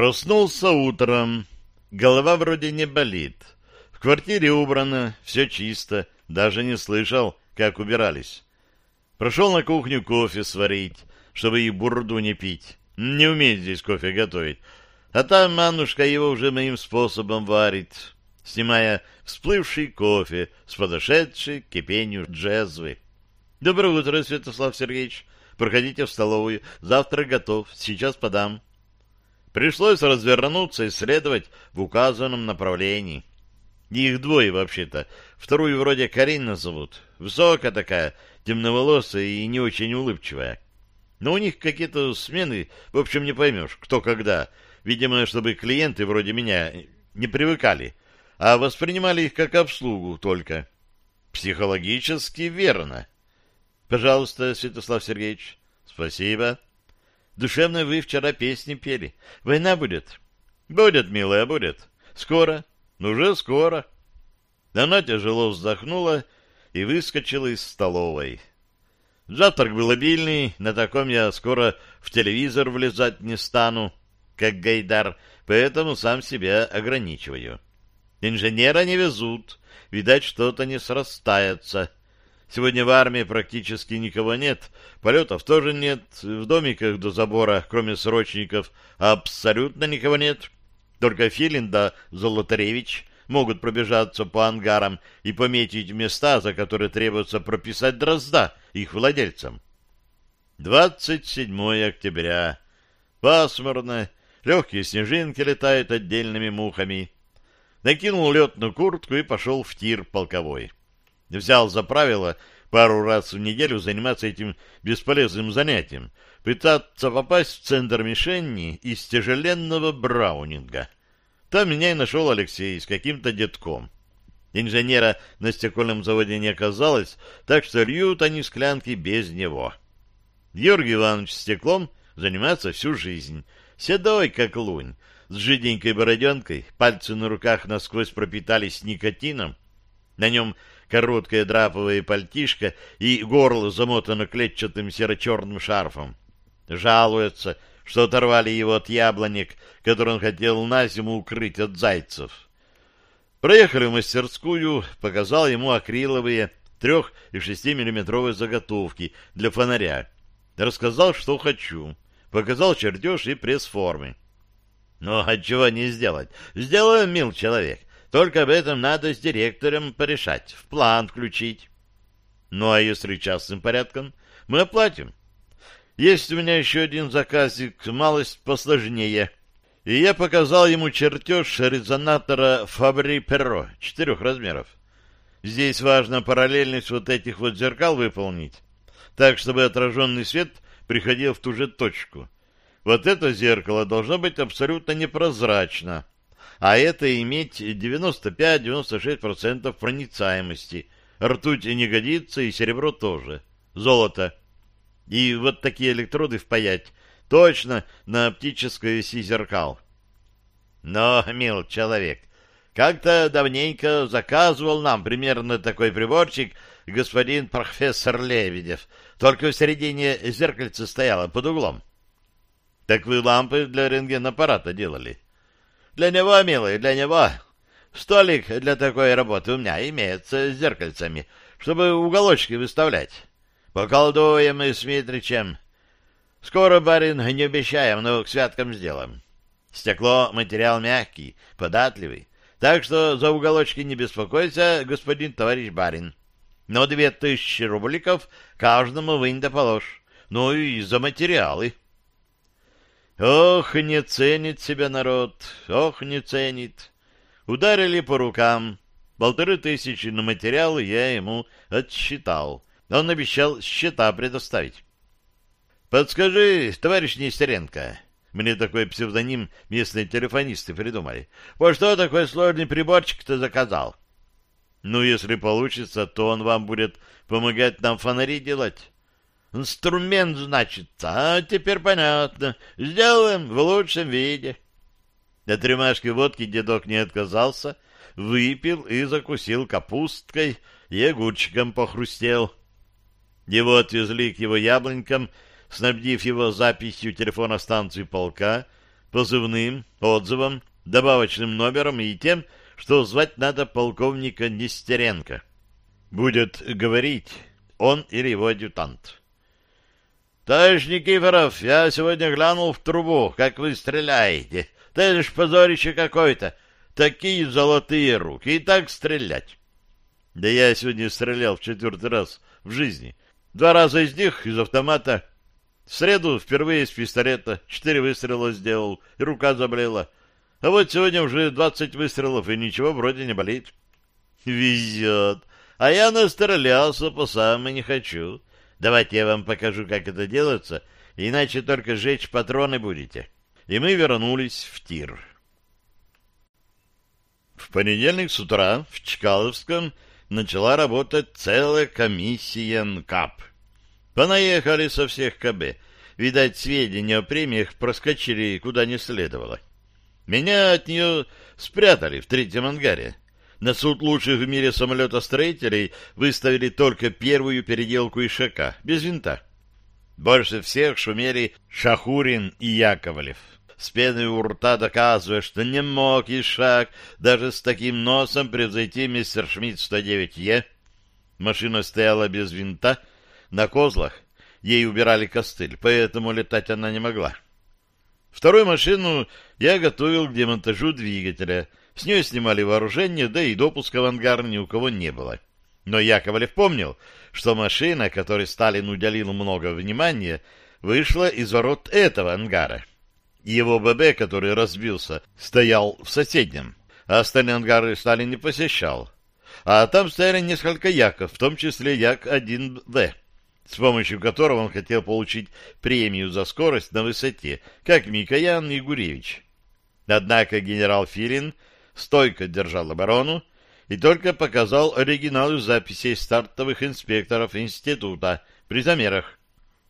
Проснулся утром. Голова вроде не болит. В квартире убрано, все чисто. Даже не слышал, как убирались. Прошел на кухню кофе сварить, чтобы и бурду не пить. Не умеет здесь кофе готовить. А там Маннушка его уже моим способом варит, снимая всплывший кофе с подошедшей к кипению джезвы. Доброе утро, Святослав Сергеевич. Проходите в столовую. Завтрак готов. Сейчас подам. Пришлось развернуться и следовать в указанном направлении. Их двое, вообще-то. Вторую вроде Карина зовут. Высокая такая, темноволосая и не очень улыбчивая. Но у них какие-то смены, в общем, не поймешь, кто когда. Видимо, чтобы клиенты вроде меня не привыкали, а воспринимали их как обслугу только. Психологически верно. Пожалуйста, Святослав Сергеевич. Спасибо. Душевно вы вчера песни пели. Война будет? Будет, милая, будет. Скоро. Ну, уже скоро. Она тяжело вздохнула и выскочила из столовой. Завтрак был обильный, на таком я скоро в телевизор влезать не стану, как Гайдар, поэтому сам себя ограничиваю. Инженера не везут, видать, что-то не срастается. Сегодня в армии практически никого нет, полетов тоже нет, в домиках до забора, кроме срочников, абсолютно никого нет. Только Филин да Золотаревич могут пробежаться по ангарам и пометить места, за которые требуется прописать дрозда их владельцам. 27 октября. Пасмурно, легкие снежинки летают отдельными мухами. Накинул летную куртку и пошел в тир полковой. Взял за правило пару раз в неделю заниматься этим бесполезным занятием, пытаться попасть в центр мишени из тяжеленного браунинга. Там меня и нашел Алексей с каким-то детком. Инженера на стекольном заводе не оказалось, так что льют они склянки без него. Георгий Иванович стеклом занимается всю жизнь, седой как лунь, с жиденькой бороденкой, пальцы на руках насквозь пропитались никотином, на нем короткое драповое пальтишко и горло замотано клетчатым серо-черным шарфом. Жалуется, что оторвали его от яблонек, которые он хотел на зиму укрыть от зайцев. Проехали в мастерскую, показал ему акриловые трех- и шестимиллиметровые заготовки для фонаря. Рассказал, что хочу. Показал чертеж и пресс-формы. Ну, а чего не сделать? Сделаем, мил человек. Только об этом надо с директором порешать, в план включить. Ну, а если частным порядком? Мы оплатим. Есть у меня еще один заказик, малость посложнее. И я показал ему чертеж резонатора Фабри-Перро четырех размеров. Здесь важно параллельность вот этих вот зеркал выполнить, так, чтобы отраженный свет приходил в ту же точку. Вот это зеркало должно быть абсолютно непрозрачно, а это иметь 95-96% проницаемости. Ртуть не годится, и серебро тоже. Золото. И вот такие электроды впаять точно на оптическое оси зеркал. Но, мил человек, как-то давненько заказывал нам примерно такой приборчик господин профессор Лебедев, только в середине зеркальца стояло под углом. Так вы лампы для рентгенаппарата делали? — для него, милый, для него. Столик для такой работы у меня имеется с зеркальцами, чтобы уголочки выставлять. Поколдуем мы с Митричем. Скоро, барин, не обещаем, но к святкам сделаем. Стекло — материал мягкий, податливый. Так что за уголочки не беспокойся, господин товарищ барин. Но две тысячи рубликов каждому вынь да положь. Ну и за материалы. Ох, не ценит себя народ, ох, не ценит. Ударили по рукам. Полторы тысячи на материалы я ему отсчитал. Он обещал счета предоставить. Подскажи, товарищ Нестеренко, мне такой псевдоним местные телефонисты придумали. Вот что такой сложный приборчик-то заказал? Ну, если получится, то он вам будет помогать нам фонари делать. Инструмент, значит. А теперь понятно. Сделаем в лучшем виде. На тремашке водки дедок не отказался, выпил и закусил капусткой и огурчиком похрустел. Его отвезли к его яблонькам, снабдив его записью телефона станции полка, позывным, отзывом, добавочным номером и тем, что звать надо полковника Нестеренко. Будет говорить он или его адъютант. «Товарищ Никифоров, я сегодня глянул в трубу, как вы стреляете. Это ж позорище какое-то. Такие золотые руки, и так стрелять». «Да я сегодня стрелял в четвертый раз в жизни. Два раза из них из автомата. В среду впервые из пистолета. Четыре выстрела сделал, и рука заблела. А вот сегодня уже двадцать выстрелов, и ничего вроде не болит». «Везет. А я настрелялся по самой не хочу. Давайте я вам покажу, как это делается, иначе только сжечь патроны будете. И мы вернулись в тир. В понедельник с утра в Чкаловском начала работать целая комиссия НКАП. Понаехали со всех КБ. Видать, сведения о премиях проскочили куда не следовало. Меня от нее спрятали в третьем ангаре. На суд лучших в мире самолетостроителей выставили только первую переделку Ишака, без винта. Больше всех шумели Шахурин и Яковлев. С пеной у рта доказывая, что не мог Ишак даже с таким носом превзойти мистер Шмидт 109Е. Машина стояла без винта, на козлах. Ей убирали костыль, поэтому летать она не могла. Вторую машину я готовил к демонтажу двигателя — с нее снимали вооружение, да и допуска в ангар ни у кого не было. Но Яковлев помнил, что машина, которой Сталин уделил много внимания, вышла из ворот этого ангара. Его ББ, который разбился, стоял в соседнем, а остальные ангары Сталин не посещал. А там стояли несколько Яков, в том числе Як-1В, с помощью которого он хотел получить премию за скорость на высоте, как Микоян и Гуревич. Однако генерал Филин стойко держал оборону и только показал оригиналы записей стартовых инспекторов института при замерах.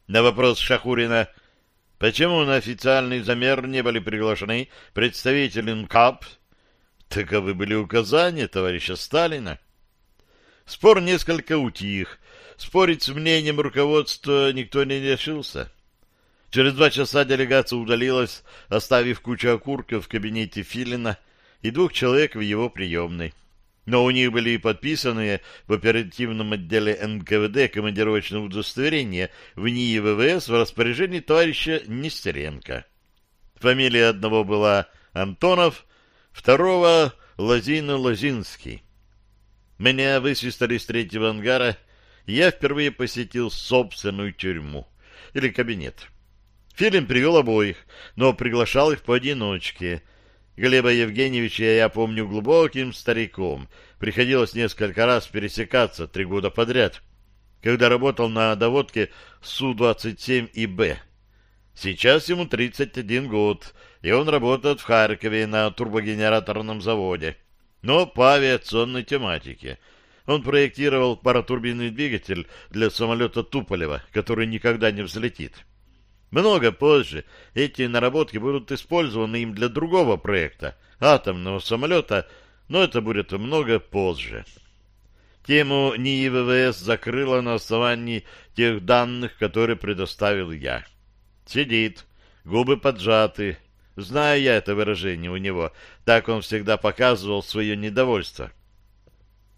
На вопрос Шахурина, почему на официальный замер не были приглашены представители НКАП, таковы были указания товарища Сталина. Спор несколько утих, спорить с мнением руководства никто не решился. Через два часа делегация удалилась, оставив кучу окурков в кабинете Филина, и двух человек в его приемной. Но у них были подписаны в оперативном отделе НКВД командировочные удостоверения в НИИ ВВС в распоряжении товарища Нестеренко. Фамилия одного была Антонов, второго — Лозина-Лозинский. Меня высвистали с третьего ангара, и я впервые посетил собственную тюрьму или кабинет. Филин привел обоих, но приглашал их поодиночке — Глеба Евгеньевича я помню глубоким стариком. Приходилось несколько раз пересекаться три года подряд, когда работал на доводке Су-27 и Б. Сейчас ему 31 год, и он работает в Харькове на турбогенераторном заводе, но по авиационной тематике. Он проектировал паратурбинный двигатель для самолета Туполева, который никогда не взлетит. Много позже эти наработки будут использованы им для другого проекта, атомного самолета, но это будет много позже. Тему НИИ ВВС закрыла на основании тех данных, которые предоставил я. Сидит, губы поджаты. Знаю я это выражение у него, так он всегда показывал свое недовольство.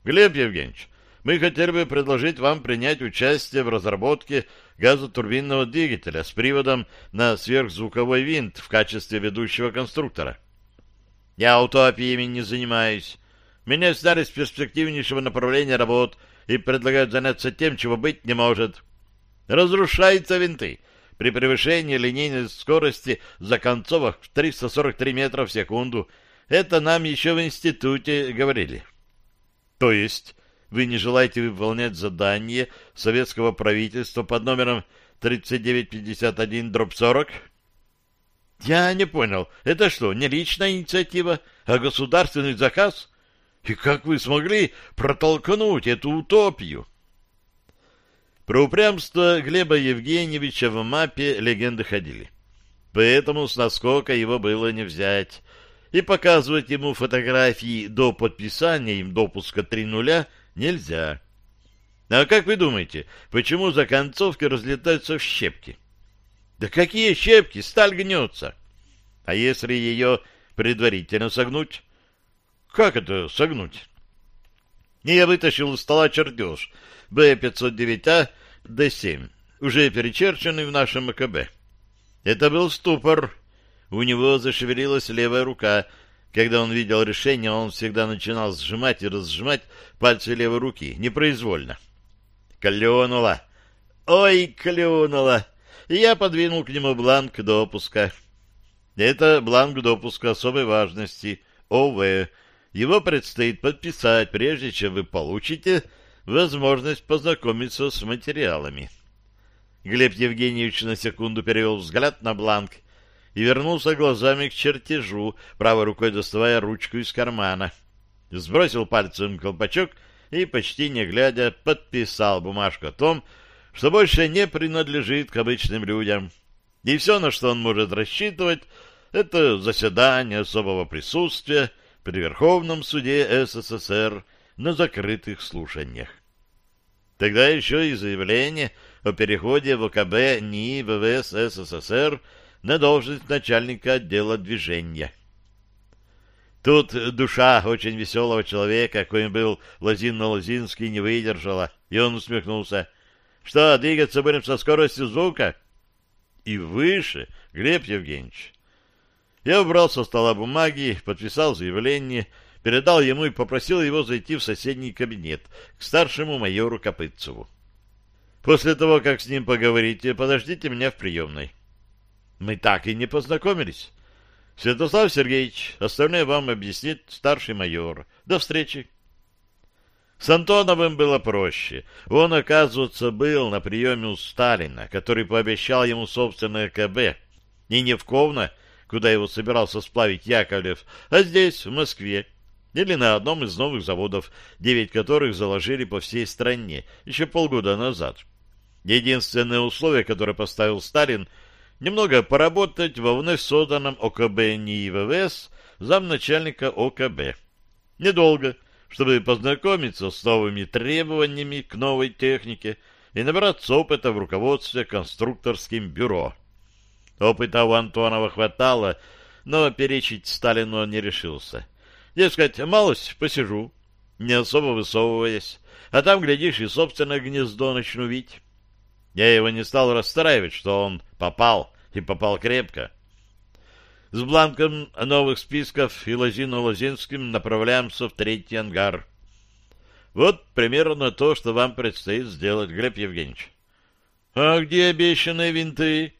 Глеб Евгеньевич, мы хотели бы предложить вам принять участие в разработке газотурбинного двигателя с приводом на сверхзвуковой винт в качестве ведущего конструктора. Я утопиями не занимаюсь. Меня сняли с перспективнейшего направления работ и предлагают заняться тем, чего быть не может. Разрушаются винты при превышении линейной скорости за концовок в 343 метра в секунду. Это нам еще в институте говорили. То есть вы не желаете выполнять задание советского правительства под номером 3951-40? Я не понял, это что, не личная инициатива, а государственный заказ? И как вы смогли протолкнуть эту утопию? Про упрямство Глеба Евгеньевича в мапе легенды ходили. Поэтому с наскока его было не взять. И показывать ему фотографии до подписания им допуска 3.0 нельзя. А как вы думаете, почему за концовки разлетаются в щепки? Да какие щепки? Сталь гнется. А если ее предварительно согнуть? Как это согнуть? И я вытащил из стола чертеж Б-509А Д-7, уже перечерченный в нашем МКБ. Это был ступор. У него зашевелилась левая рука. Когда он видел решение, он всегда начинал сжимать и разжимать пальцы левой руки, непроизвольно. Клюнуло. Ой, клюнуло. И я подвинул к нему бланк допуска. Это бланк допуска особой важности, ОВ. Его предстоит подписать, прежде чем вы получите возможность познакомиться с материалами. Глеб Евгеньевич на секунду перевел взгляд на бланк и вернулся глазами к чертежу, правой рукой доставая ручку из кармана. Сбросил пальцем колпачок и, почти не глядя, подписал бумажку о том, что больше не принадлежит к обычным людям. И все, на что он может рассчитывать, это заседание особого присутствия при Верховном суде СССР на закрытых слушаниях. Тогда еще и заявление о переходе в ОКБ НИИ ВВС СССР на должность начальника отдела движения. Тут душа очень веселого человека, коим был Лозин-Лозинский, не выдержала, и он усмехнулся. «Что, двигаться будем со скоростью звука?» «И выше, Глеб Евгеньевич». Я убрал со стола бумаги, подписал заявление, передал ему и попросил его зайти в соседний кабинет к старшему майору Копытцеву. После того, как с ним поговорите, подождите меня в приемной. Мы так и не познакомились. Святослав Сергеевич, остальное вам объяснит старший майор. До встречи. С Антоновым было проще. Он, оказывается, был на приеме у Сталина, который пообещал ему собственное КБ. И не в Ковно, куда его собирался сплавить Яковлев, а здесь, в Москве, или на одном из новых заводов, девять которых заложили по всей стране еще полгода назад. Единственное условие, которое поставил Сталин, немного поработать во вновь созданном ОКБ НИИ ВВС замначальника ОКБ. Недолго, чтобы познакомиться с новыми требованиями к новой технике и набраться опыта в руководстве конструкторским бюро. Опыта у Антонова хватало, но перечить Сталину он не решился. Дескать, малость посижу, не особо высовываясь, а там, глядишь, и собственное гнездо начну видеть. Я его не стал расстраивать, что он попал, и попал крепко. С бланком новых списков и Лозино-Лозинским направляемся в третий ангар. Вот примерно то, что вам предстоит сделать, Глеб Евгеньевич. А где обещанные винты?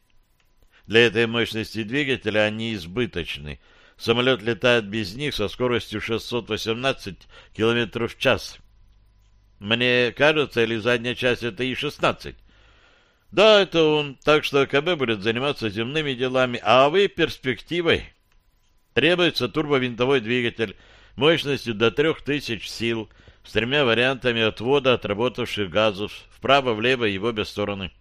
Для этой мощности двигателя они избыточны — Самолет летает без них со скоростью 618 км в час. Мне кажется, или задняя часть это И-16? Да, это он. Так что КБ будет заниматься земными делами, а вы перспективой. Требуется турбовинтовой двигатель мощностью до 3000 сил с тремя вариантами отвода отработавших газов вправо-влево и в обе стороны.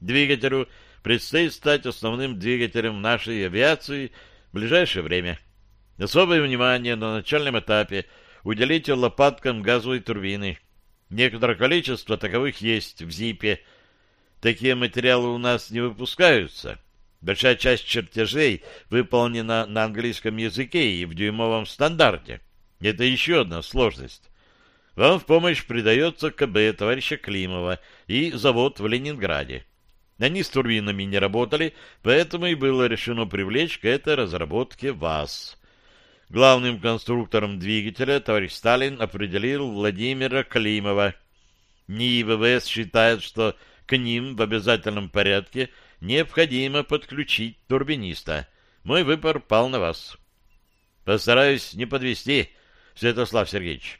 Двигателю предстоит стать основным двигателем нашей авиации – в ближайшее время. Особое внимание на начальном этапе уделите лопаткам газовой турбины. Некоторое количество таковых есть в ЗИПе. Такие материалы у нас не выпускаются. Большая часть чертежей выполнена на английском языке и в дюймовом стандарте. Это еще одна сложность. Вам в помощь придается КБ товарища Климова и завод в Ленинграде. Они с турбинами не работали, поэтому и было решено привлечь к этой разработке вас. Главным конструктором двигателя товарищ Сталин определил Владимира Климова. НИИ ВВС считает, что к ним в обязательном порядке необходимо подключить турбиниста. Мой выбор пал на вас. Постараюсь не подвести, Святослав Сергеевич.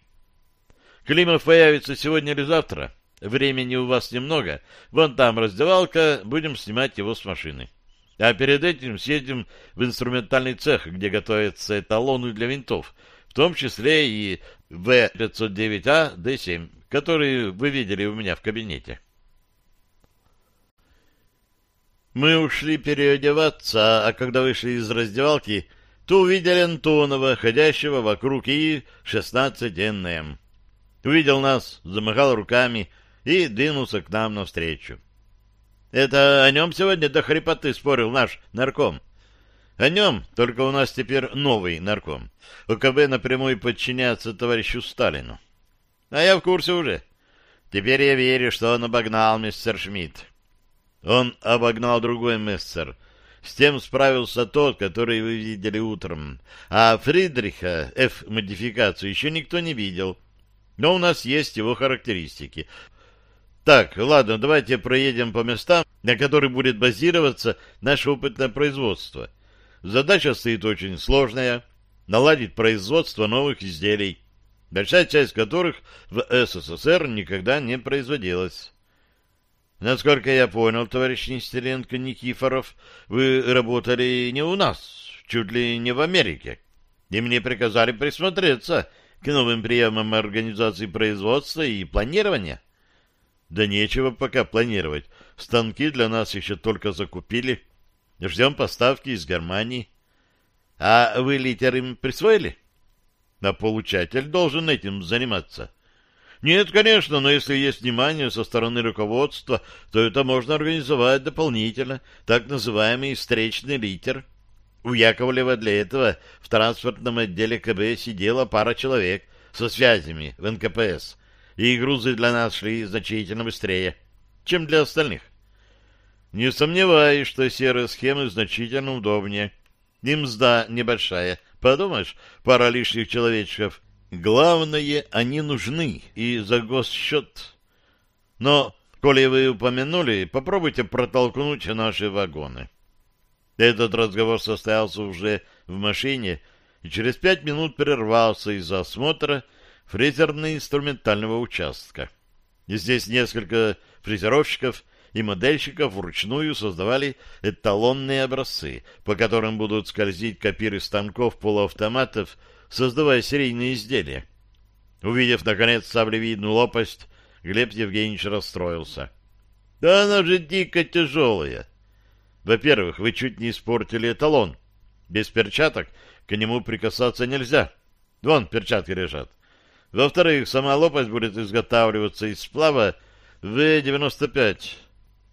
Климов появится сегодня или завтра. Времени у вас немного. Вон там раздевалка, будем снимать его с машины. А перед этим съедем в инструментальный цех, где готовятся эталоны для винтов, в том числе и В-509А Д-7, который вы видели у меня в кабинете. Мы ушли переодеваться, а когда вышли из раздевалки, то увидели Антонова, ходящего вокруг И-16НМ. Увидел нас, замахал руками, и двинулся к нам навстречу. Это о нем сегодня до хрипоты спорил наш нарком. О нем только у нас теперь новый нарком. ОКБ напрямую подчиняется товарищу Сталину. А я в курсе уже. Теперь я верю, что он обогнал мистер Шмидт. Он обогнал другой мессер. С тем справился тот, который вы видели утром. А Фридриха, F-модификацию, еще никто не видел. Но у нас есть его характеристики. Так, ладно, давайте проедем по местам, на которых будет базироваться наше опытное производство. Задача стоит очень сложная — наладить производство новых изделий, большая часть которых в СССР никогда не производилась. Насколько я понял, товарищ Нестеренко Никифоров, вы работали не у нас, чуть ли не в Америке, и мне приказали присмотреться к новым приемам организации производства и планирования. Да нечего пока планировать. Станки для нас еще только закупили. Ждем поставки из Германии. А вы литер им присвоили? А получатель должен этим заниматься. Нет, конечно, но если есть внимание со стороны руководства, то это можно организовать дополнительно, так называемый встречный литер. У Яковлева для этого в транспортном отделе КБ сидела пара человек со связями в НКПС, и грузы для нас шли значительно быстрее, чем для остальных. Не сомневаюсь, что серые схемы значительно удобнее. И мзда небольшая. Подумаешь, пара лишних человечков — Главное, они нужны и за госсчет. Но, коли вы упомянули, попробуйте протолкнуть наши вагоны. Этот разговор состоялся уже в машине и через пять минут прервался из-за осмотра фрезерно-инструментального участка. Здесь несколько фрезеровщиков и модельщиков вручную создавали эталонные образцы, по которым будут скользить копиры станков полуавтоматов создавая серийные изделия. Увидев, наконец, саблевидную лопасть, Глеб Евгеньевич расстроился. — Да она же дико тяжелая. Во-первых, вы чуть не испортили эталон. Без перчаток к нему прикасаться нельзя. Вон перчатки лежат. Во-вторых, сама лопасть будет изготавливаться из сплава В-95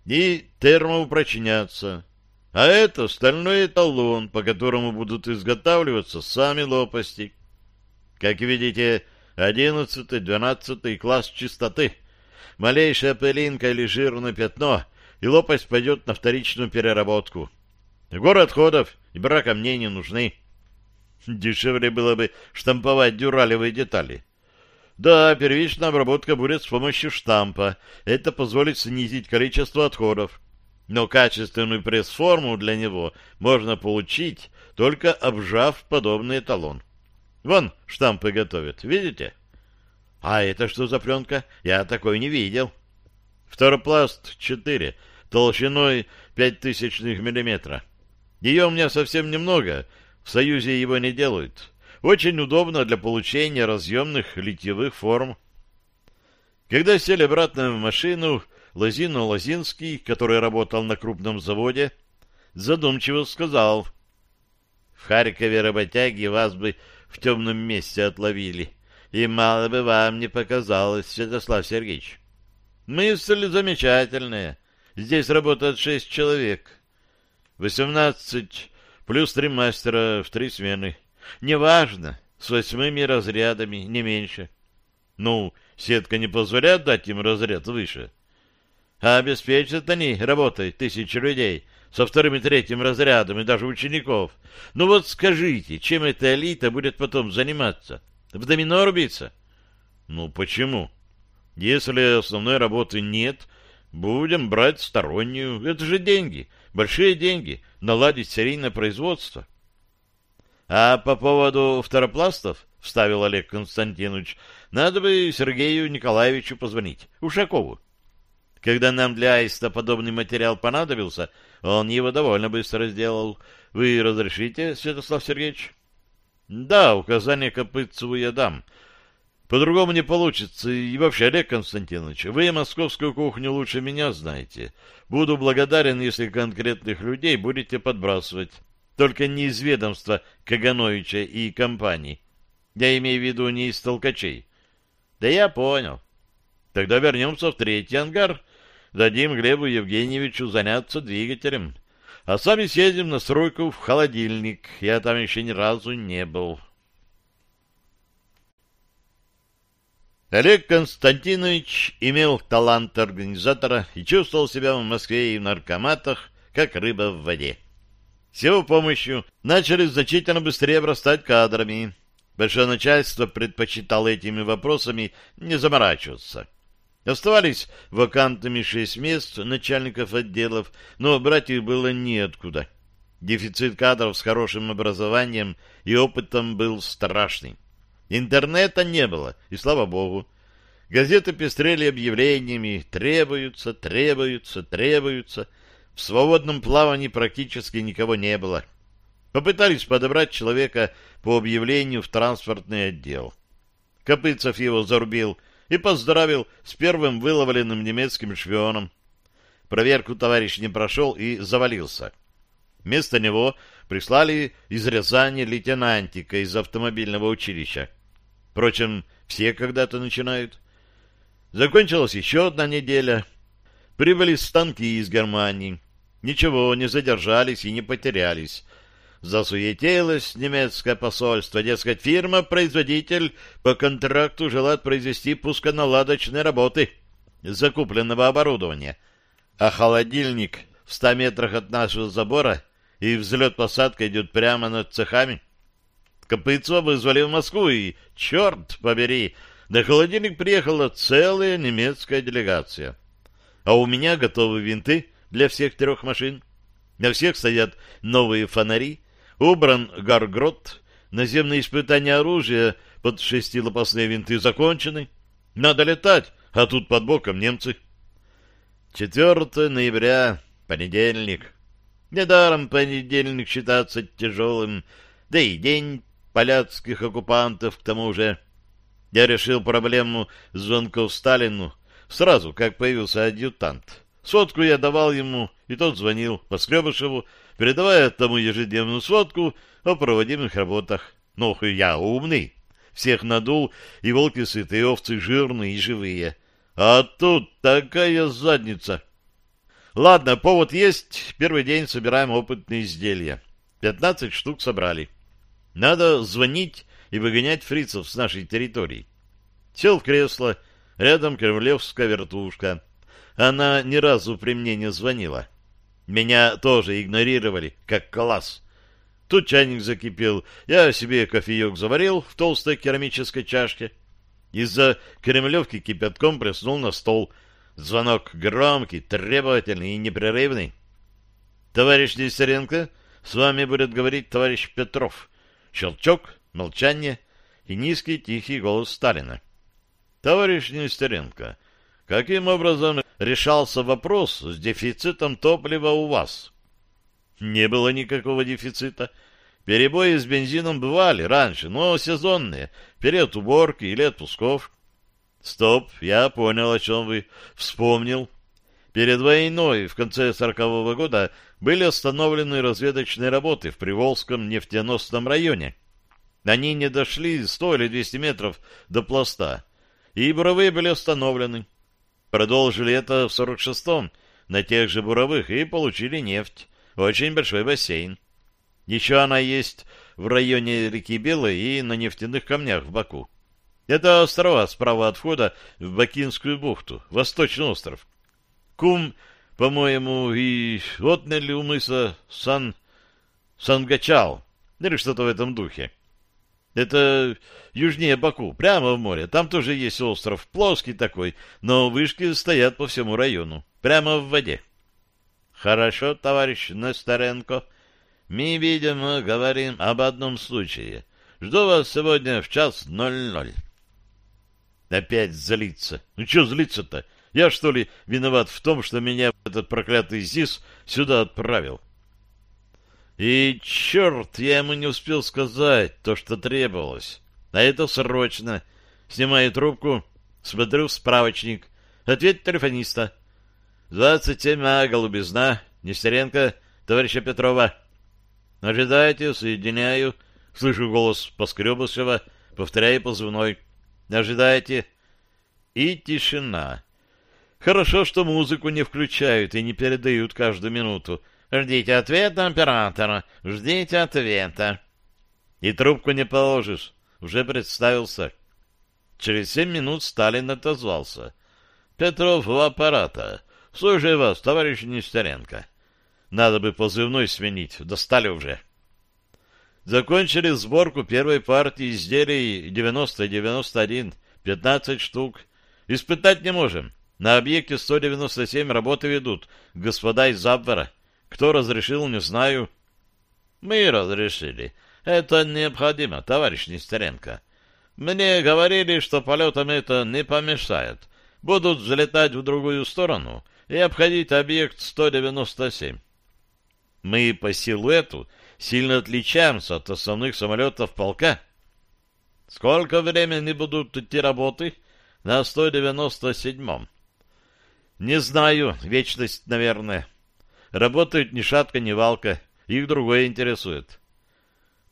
и термоупрочиняться. А это стальной эталон, по которому будут изготавливаться сами лопасти. Как видите, одиннадцатый, двенадцатый класс чистоты. Малейшая пылинка или жирное пятно, и лопасть пойдет на вторичную переработку. Город отходов и брака мне не нужны. Дешевле было бы штамповать дюралевые детали. Да, первичная обработка будет с помощью штампа. Это позволит снизить количество отходов но качественную пресс-форму для него можно получить, только обжав подобный эталон. Вон штампы готовят, видите? А это что за пленка? Я такой не видел. Второпласт 4, толщиной 5000 миллиметра. Ее у меня совсем немного, в Союзе его не делают. Очень удобно для получения разъемных литьевых форм. Когда сели обратно в машину, Лозину Лозинский, который работал на крупном заводе, задумчиво сказал, «В Харькове работяги вас бы в темном месте отловили, и мало бы вам не показалось, Святослав Сергеевич. Мысль замечательная. Здесь работает шесть человек. Восемнадцать плюс три мастера в три смены. Неважно, с восьмыми разрядами, не меньше. Ну, сетка не позволяет дать им разряд выше. А обеспечат они работой тысячи людей со вторым и третьим разрядом и даже учеников. Ну вот скажите, чем эта элита будет потом заниматься? В домино рубиться? Ну почему? Если основной работы нет, будем брать стороннюю. Это же деньги, большие деньги, наладить серийное производство. А по поводу второпластов, вставил Олег Константинович, надо бы Сергею Николаевичу позвонить, Ушакову. Когда нам для аиста подобный материал понадобился, он его довольно быстро сделал. Вы разрешите, Святослав Сергеевич? Да, указание Копытцеву я дам. По-другому не получится. И вообще, Олег Константинович, вы московскую кухню лучше меня знаете. Буду благодарен, если конкретных людей будете подбрасывать. Только не из ведомства Кагановича и компании. Я имею в виду не из толкачей. Да я понял. Тогда вернемся в третий ангар — Дадим Глебу Евгеньевичу заняться двигателем. А сами съездим на стройку в холодильник. Я там еще ни разу не был. Олег Константинович имел талант организатора и чувствовал себя в Москве и в наркоматах, как рыба в воде. С его помощью начали значительно быстрее обрастать кадрами. Большое начальство предпочитало этими вопросами не заморачиваться. Оставались вакантными шесть мест начальников отделов, но брать их было неоткуда. Дефицит кадров с хорошим образованием и опытом был страшный. Интернета не было, и слава богу. Газеты пестрели объявлениями «требуются, требуются, требуются». В свободном плавании практически никого не было. Попытались подобрать человека по объявлению в транспортный отдел. Копытцев его зарубил и поздравил с первым выловленным немецким шпионом. Проверку товарищ не прошел и завалился. Вместо него прислали из Рязани лейтенантика из автомобильного училища. Впрочем, все когда-то начинают. Закончилась еще одна неделя. Прибыли станки из Германии. Ничего, не задержались и не потерялись. Засуетилось немецкое посольство, дескать, фирма-производитель по контракту желает произвести пусконаладочные работы закупленного оборудования. А холодильник в ста метрах от нашего забора и взлет-посадка идет прямо над цехами. Копытцова вызвали в Москву, и, черт побери, на холодильник приехала целая немецкая делегация. А у меня готовы винты для всех трех машин. На всех стоят новые фонари, убран гаргрот, наземные испытания оружия под шестилопастные винты закончены. Надо летать, а тут под боком немцы. 4 ноября, понедельник. Недаром понедельник считается тяжелым, да и день поляцких оккупантов к тому же. Я решил проблему звонков Сталину сразу, как появился адъютант. Сотку я давал ему, и тот звонил Поскребышеву, передавая тому ежедневную сводку о проводимых работах. Ну, я умный, всех надул, и волки сытые, овцы жирные и живые. А тут такая задница. Ладно, повод есть. Первый день собираем опытные изделия. Пятнадцать штук собрали. Надо звонить и выгонять фрицев с нашей территории. Сел в кресло, рядом кремлевская вертушка. Она ни разу при мне не звонила. Меня тоже игнорировали, как класс. Тут чайник закипел. Я себе кофеек заварил в толстой керамической чашке. Из-за кремлевки кипятком приснул на стол. Звонок громкий, требовательный и непрерывный. «Товарищ Нестеренко, с вами будет говорить товарищ Петров». Щелчок, молчание и низкий тихий голос Сталина. «Товарищ Нестеренко, каким образом решался вопрос с дефицитом топлива у вас? Не было никакого дефицита. Перебои с бензином бывали раньше, но сезонные, период уборки или отпусков. Стоп, я понял, о чем вы. Вспомнил. Перед войной в конце сорокового года были остановлены разведочные работы в Приволжском нефтеносном районе. Они не дошли 100 или 200 метров до пласта, и буровые были остановлены. Продолжили это в 46-м на тех же буровых и получили нефть. Очень большой бассейн. Еще она есть в районе реки Белой и на нефтяных камнях в Баку. Это острова справа от входа в Бакинскую бухту, Восточный остров. Кум, по-моему, и отняли у мыса Сан... Сангачал, или что-то в этом духе. Это южнее Баку, прямо в море. Там тоже есть остров, плоский такой, но вышки стоят по всему району, прямо в воде. Хорошо, товарищ Нестеренко. Мы, видимо, говорим об одном случае. Жду вас сегодня в час ноль ноль. Опять злиться. Ну, что злиться-то? Я, что ли, виноват в том, что меня этот проклятый ЗИС сюда отправил? И черт, я ему не успел сказать то, что требовалось. А это срочно. Снимаю трубку, смотрю в справочник. Ответ телефониста. «Двадцать семь А, голубизна, Нестеренко, товарища Петрова». «Ожидайте, соединяю». Слышу голос Поскребусева, повторяю позывной. «Ожидайте». И тишина. Хорошо, что музыку не включают и не передают каждую минуту, Ждите ответа, оператора, ждите ответа. И трубку не положишь, уже представился. Через семь минут Сталин отозвался. Петров у аппарата. Слушай вас, товарищ Нестеренко. Надо бы позывной сменить, достали уже. Закончили сборку первой партии изделий 90-91, 15 штук. Испытать не можем. На объекте 197 работы ведут, господа из Абвера. Кто разрешил, не знаю. Мы разрешили. Это необходимо, товарищ Нестеренко. Мне говорили, что полетам это не помешает. Будут взлетать в другую сторону и обходить объект 197. Мы по силуэту сильно отличаемся от основных самолетов полка. Сколько времени будут идти работы на 197-м? Не знаю, вечность, наверное. Работают ни шатка, ни валка. Их другое интересует.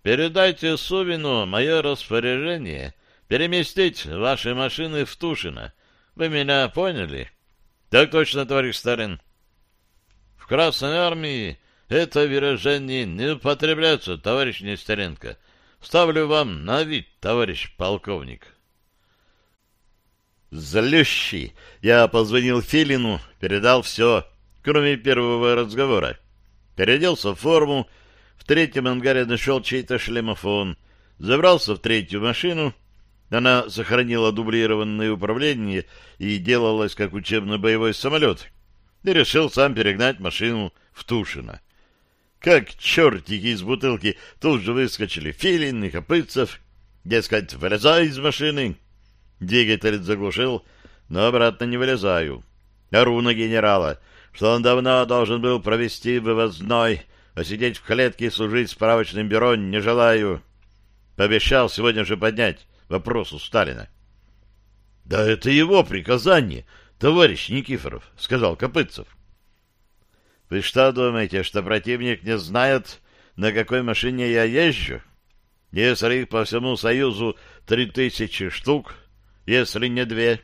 Передайте Сувину мое распоряжение переместить ваши машины в Тушино. Вы меня поняли? Так точно, товарищ Сталин. В Красной Армии это выражение не употребляется, товарищ Нестеренко. Ставлю вам на вид, товарищ полковник. Злющий. Я позвонил Филину, передал все, кроме первого разговора. Переоделся в форму, в третьем ангаре нашел чей-то шлемофон, забрался в третью машину. Она сохранила дублированное управление и делалась как учебно-боевой самолет. И решил сам перегнать машину в Тушино. Как чертики из бутылки тут же выскочили Филин и Копытцев. Дескать, вылезай из машины. Двигатель заглушил, но обратно не вылезаю. Ору на генерала, что он давно должен был провести вывозной, а сидеть в клетке и служить справочным бюро не желаю. Пообещал сегодня же поднять вопрос у Сталина. — Да это его приказание, товарищ Никифоров, — сказал Копытцев. — Вы что думаете, что противник не знает, на какой машине я езжу? Если их по всему Союзу три тысячи штук, если не две.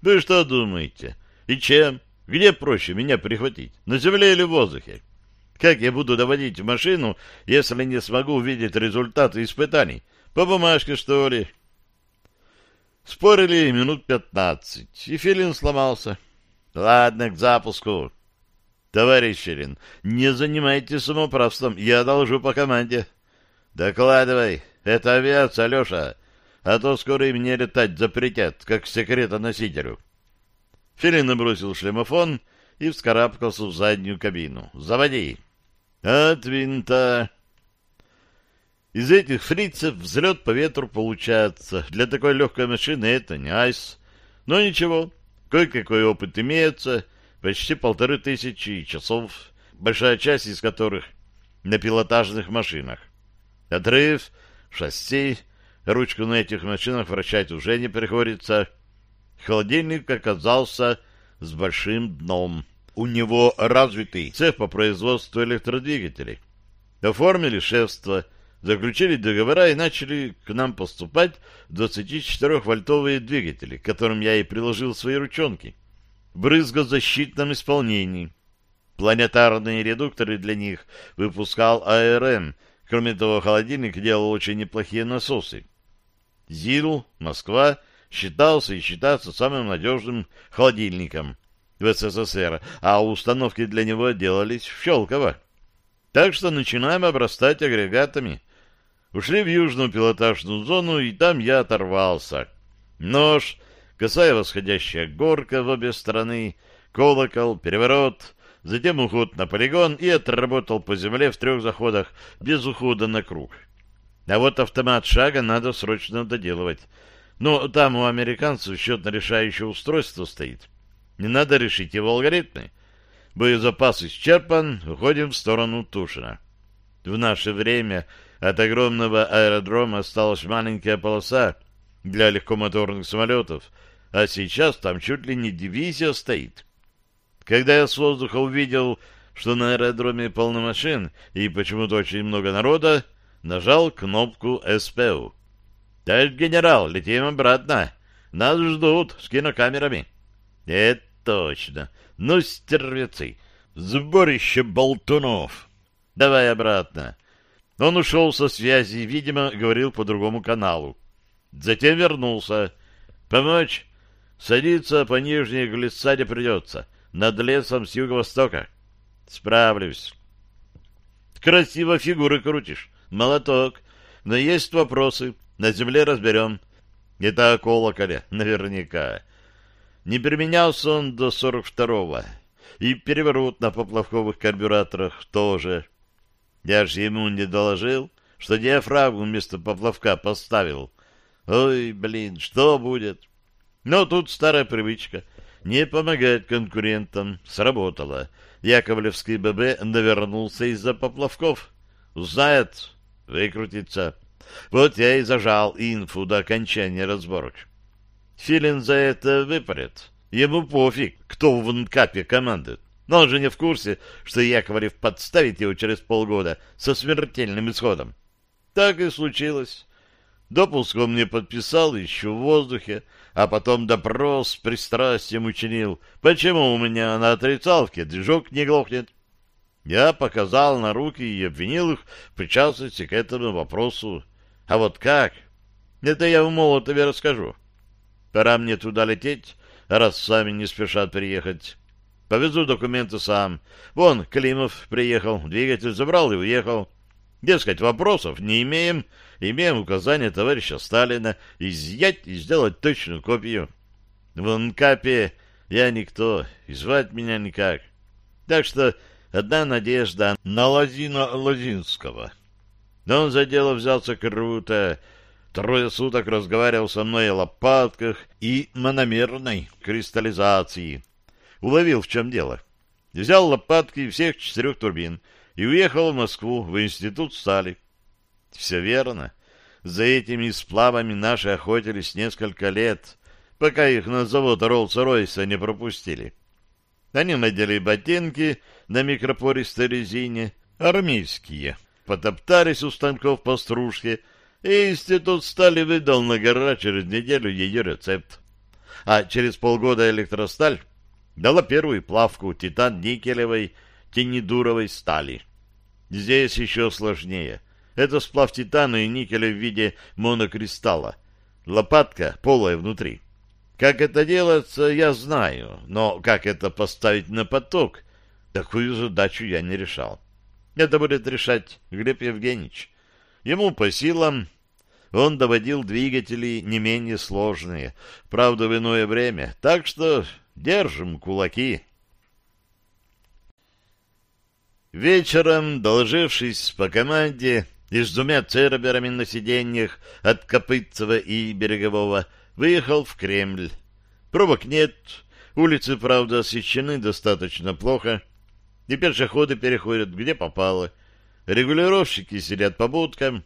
Вы что думаете? И чем? Где проще меня прихватить? На земле или в воздухе? Как я буду доводить машину, если не смогу увидеть результаты испытаний? По бумажке, что ли? Спорили минут пятнадцать, и Филин сломался. Ладно, к запуску. Товарищ Филин, не занимайтесь самоуправством, я должу по команде. Докладывай, это авиация, Леша а то скоро и мне летать запретят, как секретоносителю. Филин набросил шлемофон и вскарабкался в заднюю кабину. «Заводи!» «От винта!» Из этих фрицев взлет по ветру получается. Для такой легкой машины это не айс. Но ничего, кое-какой опыт имеется, почти полторы тысячи часов, большая часть из которых на пилотажных машинах. Отрыв, шасси, Ручку на этих машинах вращать уже не приходится. Холодильник оказался с большим дном. У него развитый цех по производству электродвигателей. Оформили шефство, заключили договора и начали к нам поступать 24-вольтовые двигатели, к которым я и приложил свои ручонки. В брызгозащитном исполнении. Планетарные редукторы для них выпускал АРМ. Кроме того, холодильник делал очень неплохие насосы. ЗИЛ, Москва, считался и считается самым надежным холодильником в СССР, а установки для него делались в Щелково. Так что начинаем обрастать агрегатами. Ушли в южную пилотажную зону, и там я оторвался. Нож, косая восходящая горка в обе стороны, колокол, переворот, затем уход на полигон и отработал по земле в трех заходах без ухода на круг. А вот автомат шага надо срочно доделывать. Но там у американцев счетно-решающее устройство стоит. Не надо решить его алгоритмы. Боезапас исчерпан, уходим в сторону Тушина. В наше время от огромного аэродрома осталась маленькая полоса для легкомоторных самолетов, а сейчас там чуть ли не дивизия стоит. Когда я с воздуха увидел, что на аэродроме полно машин и почему-то очень много народа, нажал кнопку СПУ. «Товарищ генерал, летим обратно. Нас ждут с кинокамерами». «Это точно. Ну, стервецы. Сборище болтунов. Давай обратно. Он ушел со связи, видимо, говорил по другому каналу. Затем вернулся. Помочь? Садиться по нижней глиссаде придется. Над лесом с юго-востока. Справлюсь. Красиво фигуры крутишь. Молоток. Но есть вопросы. На земле разберем. Это о колоколе, наверняка. Не применялся он до сорок второго. И переворот на поплавковых карбюраторах тоже. Я же ему не доложил, что диафрагму вместо поплавка поставил. Ой, блин, что будет? Но тут старая привычка. Не помогать конкурентам. Сработала. Яковлевский ББ навернулся из-за поплавков. Узнает, выкрутится. Вот я и зажал инфу до окончания разборок. Филин за это выпарит. Ему пофиг, кто в НКАПе командует. Но он же не в курсе, что Яковлев подставит его через полгода со смертельным исходом. Так и случилось. Допуск он мне подписал еще в воздухе, а потом допрос с пристрастием учинил. Почему у меня на отрицалке движок не глохнет? Я показал на руки и обвинил их в причастности к этому вопросу. А вот как? Это я в Молотове расскажу. Пора мне туда лететь, раз сами не спешат приехать. Повезу документы сам. Вон, Климов приехал, двигатель забрал и уехал. Дескать, вопросов не имеем, имеем указание товарища Сталина изъять и сделать точную копию. В НКАПе я никто, и звать меня никак. Так что одна надежда на Лазина Лозинского. Но он за дело взялся круто, Трое суток разговаривал со мной о лопатках и мономерной кристаллизации. Уловил, в чем дело. Взял лопатки всех четырех турбин и уехал в Москву, в институт стали. Все верно. За этими сплавами наши охотились несколько лет, пока их на завод Роллс-Ройса не пропустили. Они надели ботинки на микропористой резине, армейские, потоптались у станков по стружке, и институт стали выдал на гора через неделю ее рецепт. А через полгода электросталь дала первую плавку титан-никелевой тенедуровой стали. Здесь еще сложнее. Это сплав титана и никеля в виде монокристалла. Лопатка полая внутри. Как это делается, я знаю, но как это поставить на поток, такую задачу я не решал. Это будет решать Глеб Евгеньевич. Ему по силам он доводил двигатели не менее сложные, правда, в иное время, так что держим кулаки. Вечером, доложившись по команде и с двумя церберами на сиденьях от Копытцева и Берегового, выехал в Кремль. Пробок нет, улицы, правда, освещены достаточно плохо, и пешеходы переходят где попало. Регулировщики сидят по будкам.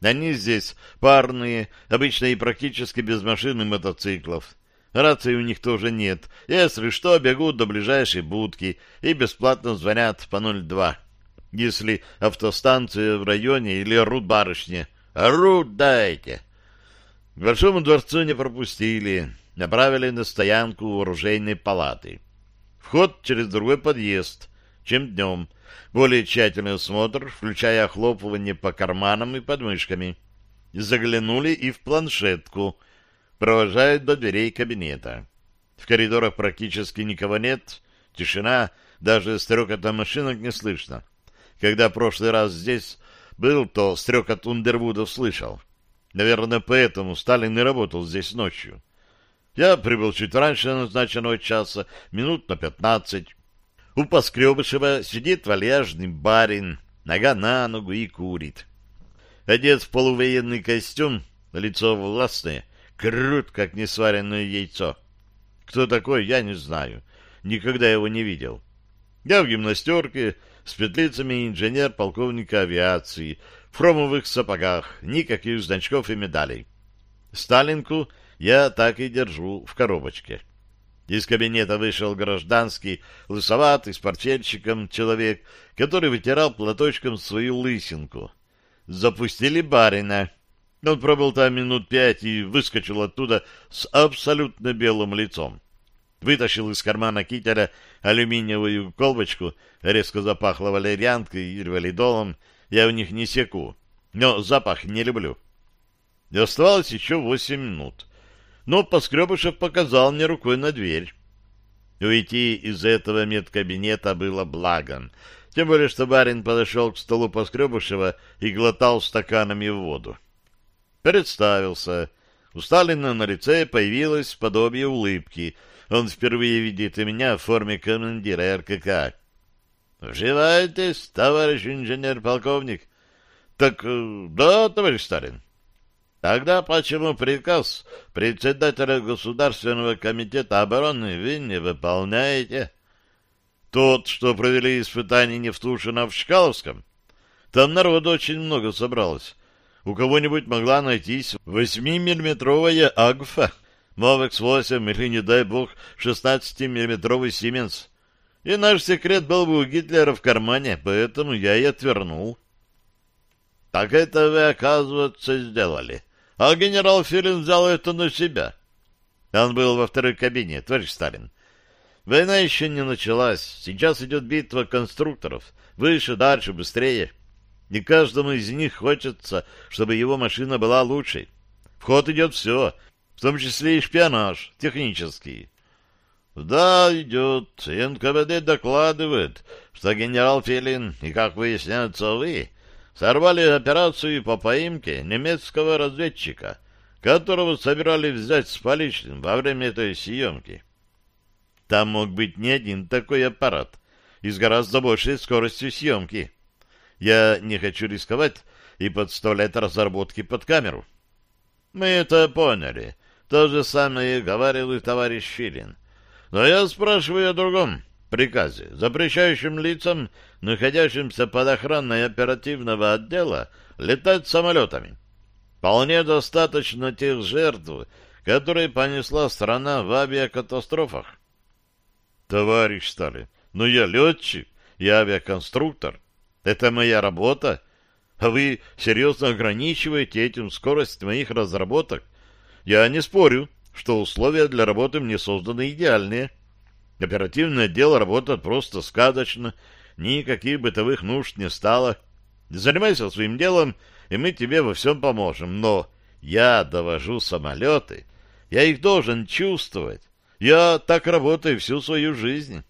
Они здесь парные, обычно и практически без машин и мотоциклов. Рации у них тоже нет. Если что, бегут до ближайшей будки и бесплатно звонят по 02. Если автостанция в районе или рут барышни. Рут дайте! К Большому дворцу не пропустили. Направили на стоянку вооружейной палаты. Вход через другой подъезд, чем днем. Более тщательный осмотр, включая охлопывание по карманам и подмышками. Заглянули и в планшетку. Провожают до дверей кабинета. В коридорах практически никого нет. Тишина, даже стрекота машинок не слышно. Когда прошлый раз здесь был, то стрекот Ундервудов слышал. Наверное, поэтому Сталин не работал здесь ночью. Я прибыл чуть раньше назначенного часа, минут на пятнадцать. У Поскребышева сидит вальяжный барин, нога на ногу и курит. Одет в полувоенный костюм, лицо властное, крут, как несваренное яйцо. Кто такой, я не знаю. Никогда его не видел. Я в гимнастерке, с петлицами инженер полковника авиации, в хромовых сапогах, никаких значков и медалей. Сталинку я так и держу в коробочке. Из кабинета вышел гражданский, лысоватый, с портфельчиком человек, который вытирал платочком свою лысинку. Запустили барина. Он пробыл там минут пять и выскочил оттуда с абсолютно белым лицом. вытащил из кармана кителя алюминиевую колбочку, резко запахло валерьянкой или валидолом, я в них не секу, но запах не люблю. И оставалось еще восемь минут. Но Поскребышев показал мне рукой на дверь. Уйти из этого медкабинета было благом, тем более, что барин подошел к столу Поскребышева и глотал стаканами воду. Представился. У Сталина на лице появилось подобие улыбки. Он впервые видит и меня в форме командира РКК. «Вживаетесь, товарищ инженер-полковник?» «Так э, да, товарищ Сталин». Тогда почему приказ председателя Государственного комитета обороны вы не выполняете? Тот, что провели испытания Нефтушина в Чкаловском? Там народу очень много собралось. У кого-нибудь могла найтись 8-миллиметровая Агфа, Мовекс-8 или, не дай бог, 16-миллиметровый Сименс. И наш секрет был бы у Гитлера в кармане, поэтому я и отвернул. Так это вы, оказывается, сделали. А генерал Филин взял это на себя. Он был во второй кабине, товарищ Сталин. Война еще не началась. Сейчас идет битва конструкторов. Выше, дальше, быстрее. И каждому из них хочется, чтобы его машина была лучшей. В ход идет все, в том числе и шпионаж, технический. Да, идет. НКВД докладывает, что генерал Филин и, как выясняется, вы сорвали операцию по поимке немецкого разведчика, которого собирались взять с поличным во время этой съемки. Там мог быть не один такой аппарат и с гораздо большей скоростью съемки. Я не хочу рисковать и подставлять разработки под камеру. Мы это поняли. То же самое говорил и товарищ Филин. Но я спрашиваю о другом приказе, запрещающем лицам, находящимся под охраной оперативного отдела, летать самолетами. Вполне достаточно тех жертв, которые понесла страна в авиакатастрофах. Товарищ Сталин, но я летчик и авиаконструктор. Это моя работа. А вы серьезно ограничиваете этим скорость моих разработок? Я не спорю, что условия для работы мне созданы идеальные. Оперативное дело работает просто сказочно, никаких бытовых нужд не стало. Занимайся своим делом, и мы тебе во всем поможем. Но я довожу самолеты, я их должен чувствовать. Я так работаю всю свою жизнь.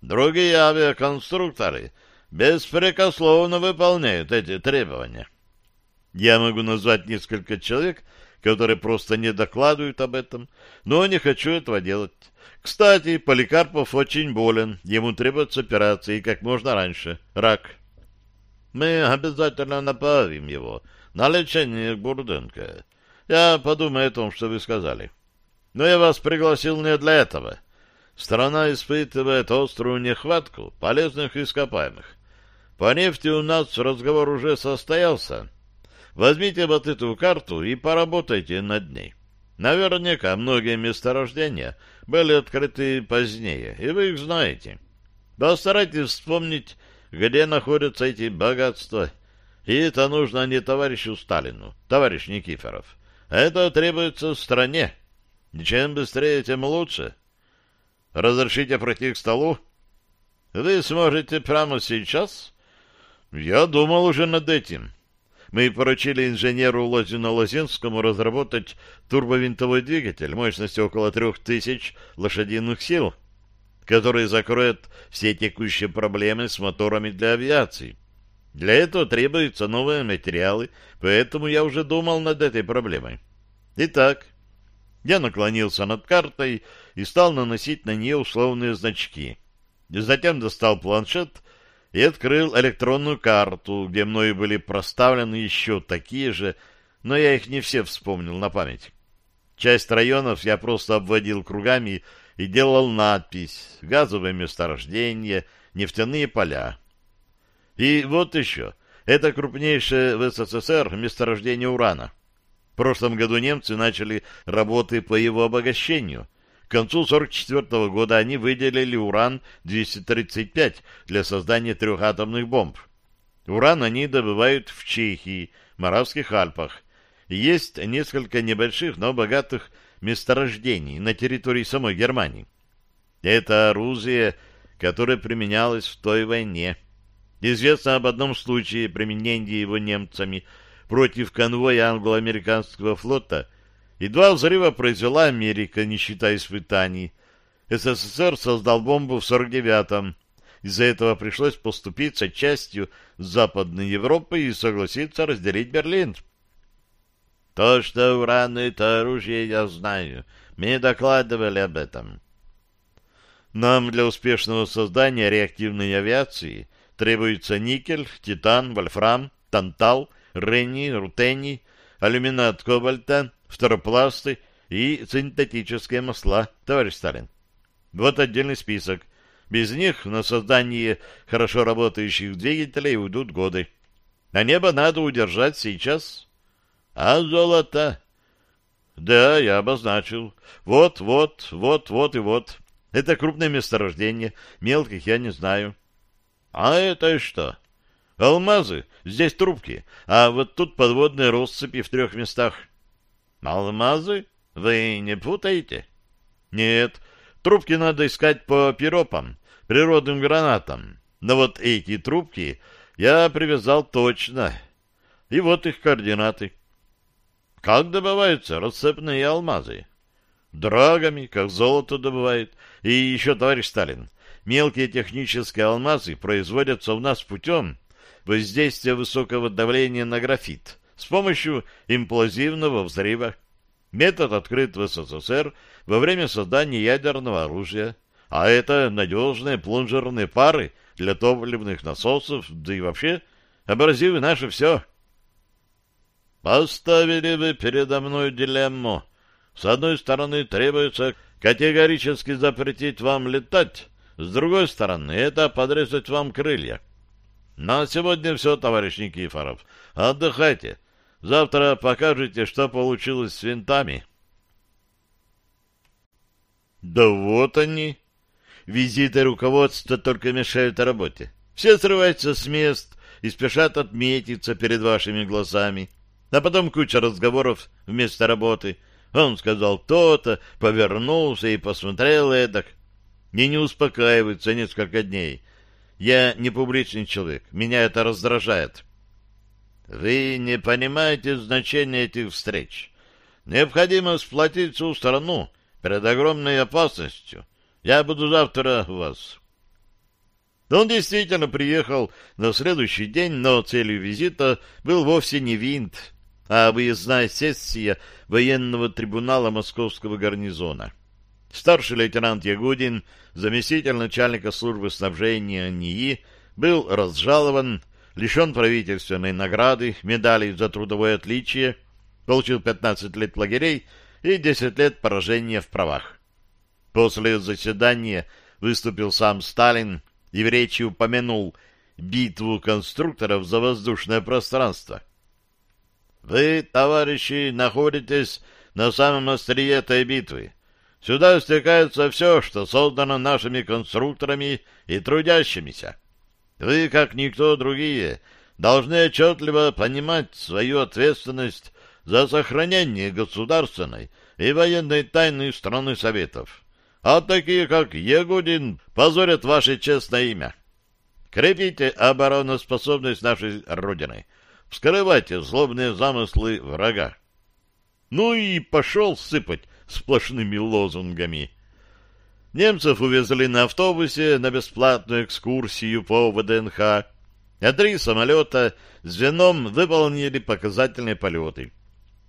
Другие авиаконструкторы беспрекословно выполняют эти требования. Я могу назвать несколько человек, которые просто не докладывают об этом, но не хочу этого делать. Кстати, Поликарпов очень болен, ему требуется операция и как можно раньше. Рак. Мы обязательно направим его на лечение Бурденко. Я подумаю о том, что вы сказали. Но я вас пригласил не для этого. Страна испытывает острую нехватку полезных ископаемых. По нефти у нас разговор уже состоялся. Возьмите вот эту карту и поработайте над ней. Наверняка многие месторождения были открыты позднее, и вы их знаете. Постарайтесь вспомнить, где находятся эти богатства. И это нужно не товарищу Сталину, товарищ Никифоров. Это требуется стране. И чем быстрее, тем лучше. Разрешите пройти к столу? Вы сможете прямо сейчас? Я думал уже над этим. Мы поручили инженеру Лозину-Лозинскому разработать турбовинтовой двигатель мощностью около трех тысяч лошадиных сил, который закроет все текущие проблемы с моторами для авиации. Для этого требуются новые материалы, поэтому я уже думал над этой проблемой. Итак, я наклонился над картой и стал наносить на нее условные значки. Затем достал планшет и открыл электронную карту, где мною были проставлены еще такие же, но я их не все вспомнил на память. Часть районов я просто обводил кругами и делал надпись «Газовое месторождение», «Нефтяные поля». И вот еще. Это крупнейшее в СССР месторождение урана. В прошлом году немцы начали работы по его обогащению – к концу 1944 года они выделили уран-235 для создания трех атомных бомб. Уран они добывают в Чехии, Моравских Альпах. есть несколько небольших, но богатых месторождений на территории самой Германии. Это оружие, которое применялось в той войне. Известно об одном случае применения его немцами против конвоя англо-американского флота, и два взрыва произвела Америка, не считая испытаний. СССР создал бомбу в 49-м. Из-за этого пришлось поступиться частью Западной Европы и согласиться разделить Берлин. То, что уран — это оружие, я знаю. Мне докладывали об этом. Нам для успешного создания реактивной авиации требуется никель, титан, вольфрам, тантал, ренни, рутений, алюминат кобальта, фторопласты и синтетические масла, товарищ Сталин. Вот отдельный список. Без них на создание хорошо работающих двигателей уйдут годы. А небо надо удержать сейчас. А золото? Да, я обозначил. Вот, вот, вот, вот и вот. Это крупное месторождение. Мелких я не знаю. А это что? Алмазы. Здесь трубки. А вот тут подводные россыпи в трех местах. Алмазы? Вы не путаете? Нет. Трубки надо искать по пиропам, природным гранатам. Но вот эти трубки я привязал точно. И вот их координаты. Как добываются рассыпные алмазы? Драгами, как золото добывают. И еще, товарищ Сталин, мелкие технические алмазы производятся у нас путем воздействия высокого давления на графит с помощью имплозивного взрыва. Метод открыт в СССР во время создания ядерного оружия, а это надежные плунжерные пары для топливных насосов, да и вообще абразивы наше все. Поставили вы передо мной дилемму. С одной стороны, требуется категорически запретить вам летать, с другой стороны, это подрезать вам крылья. На сегодня все, товарищ Никифоров. Отдыхайте. Завтра покажете, что получилось с винтами. Да вот они. Визиты руководства только мешают работе. Все срываются с мест и спешат отметиться перед вашими глазами. А потом куча разговоров вместо работы. Он сказал то-то, повернулся и посмотрел эдак. И не успокаивается несколько дней. Я не публичный человек, меня это раздражает. Вы не понимаете значения этих встреч. Необходимо сплотить всю страну перед огромной опасностью. Я буду завтра у вас. Он действительно приехал на следующий день, но целью визита был вовсе не винт, а выездная сессия военного трибунала московского гарнизона. Старший лейтенант Ягудин, заместитель начальника службы снабжения НИИ, был разжалован, лишен правительственной награды, медалей за трудовое отличие, получил 15 лет лагерей и 10 лет поражения в правах. После заседания выступил сам Сталин и в речи упомянул битву конструкторов за воздушное пространство. Вы, товарищи, находитесь на самом острие этой битвы. Сюда стекается все, что создано нашими конструкторами и трудящимися. Вы, как никто другие, должны отчетливо понимать свою ответственность за сохранение государственной и военной тайны страны Советов. А такие, как Ягудин, позорят ваше честное имя. Крепите обороноспособность нашей Родины — вскрывайте злобные замыслы врага. Ну и пошел сыпать сплошными лозунгами. Немцев увезли на автобусе на бесплатную экскурсию по ВДНХ, а три самолета с вином выполнили показательные полеты.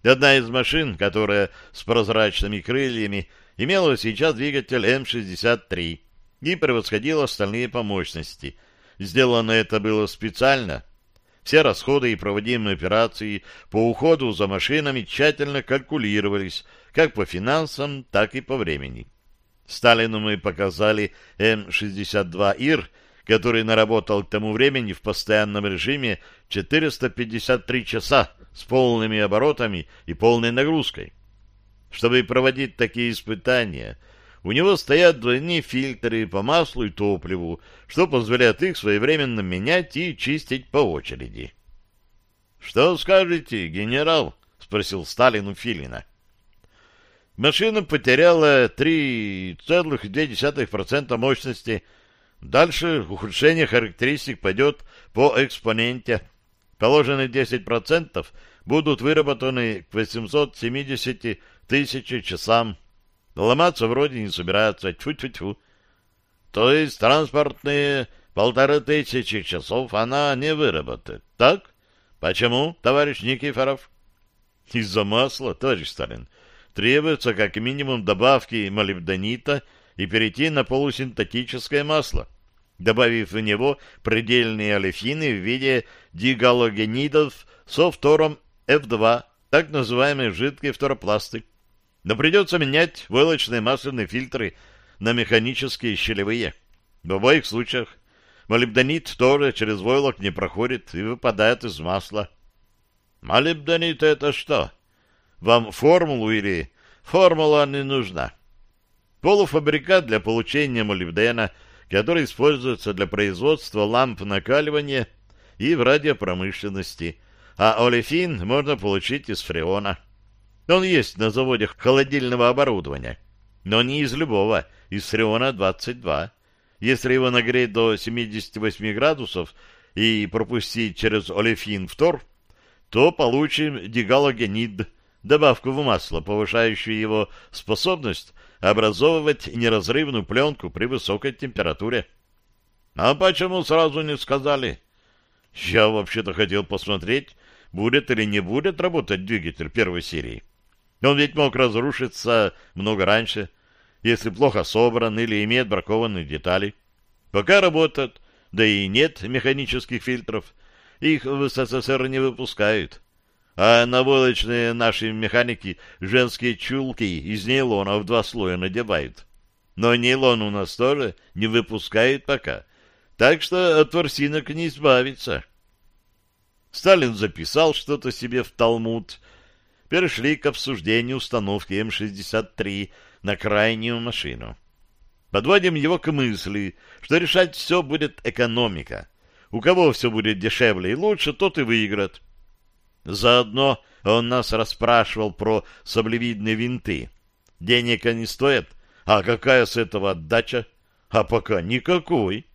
Одна из машин, которая с прозрачными крыльями, имела сейчас двигатель М-63 и превосходила остальные по мощности. Сделано это было специально — все расходы и проводимые операции по уходу за машинами тщательно калькулировались как по финансам, так и по времени. Сталину мы показали М-62ИР, который наработал к тому времени в постоянном режиме 453 часа с полными оборотами и полной нагрузкой. Чтобы проводить такие испытания – у него стоят двойные фильтры по маслу и топливу, что позволяет их своевременно менять и чистить по очереди. — Что скажете, генерал? — спросил Сталин у Филина. Машина потеряла 3,2% мощности. Дальше ухудшение характеристик пойдет по экспоненте. Положенные 10% будут выработаны к 870 тысячи часам. Ломаться вроде не собираются. Тьфу-тьфу-тьфу. То есть транспортные полторы тысячи часов она не выработает. Так? Почему, товарищ Никифоров? Из-за масла, товарищ Сталин. Требуется как минимум добавки молибденита и перейти на полусинтетическое масло, добавив в него предельные олефины в виде дигалогенидов со фтором F2, так называемые жидкие фторопласты. Но придется менять войлочные масляные фильтры на механические щелевые. В обоих случаях молибденит тоже через войлок не проходит и выпадает из масла. Молибденит — это что? Вам формулу или... Формула не нужна. Полуфабрикат для получения молибдена, который используется для производства ламп накаливания и в радиопромышленности, а олефин можно получить из фреона. Он есть на заводе холодильного оборудования, но не из любого, из фреона 22. Если его нагреть до 78 градусов и пропустить через олефин фтор, то получим дигалогенид, добавку в масло, повышающую его способность образовывать неразрывную пленку при высокой температуре. А почему сразу не сказали? Я вообще-то хотел посмотреть, будет или не будет работать двигатель первой серии. Он ведь мог разрушиться много раньше, если плохо собран или имеет бракованные детали. Пока работает, да и нет механических фильтров, их в СССР не выпускают. А на войлочные наши механики женские чулки из нейлона в два слоя надевают. Но нейлон у нас тоже не выпускают пока, так что от ворсинок не избавиться. Сталин записал что-то себе в Талмуд перешли к обсуждению установки М-63 на крайнюю машину. Подводим его к мысли, что решать все будет экономика. У кого все будет дешевле и лучше, тот и выиграет. Заодно он нас расспрашивал про саблевидные винты. Денег они стоят, а какая с этого отдача? А пока никакой.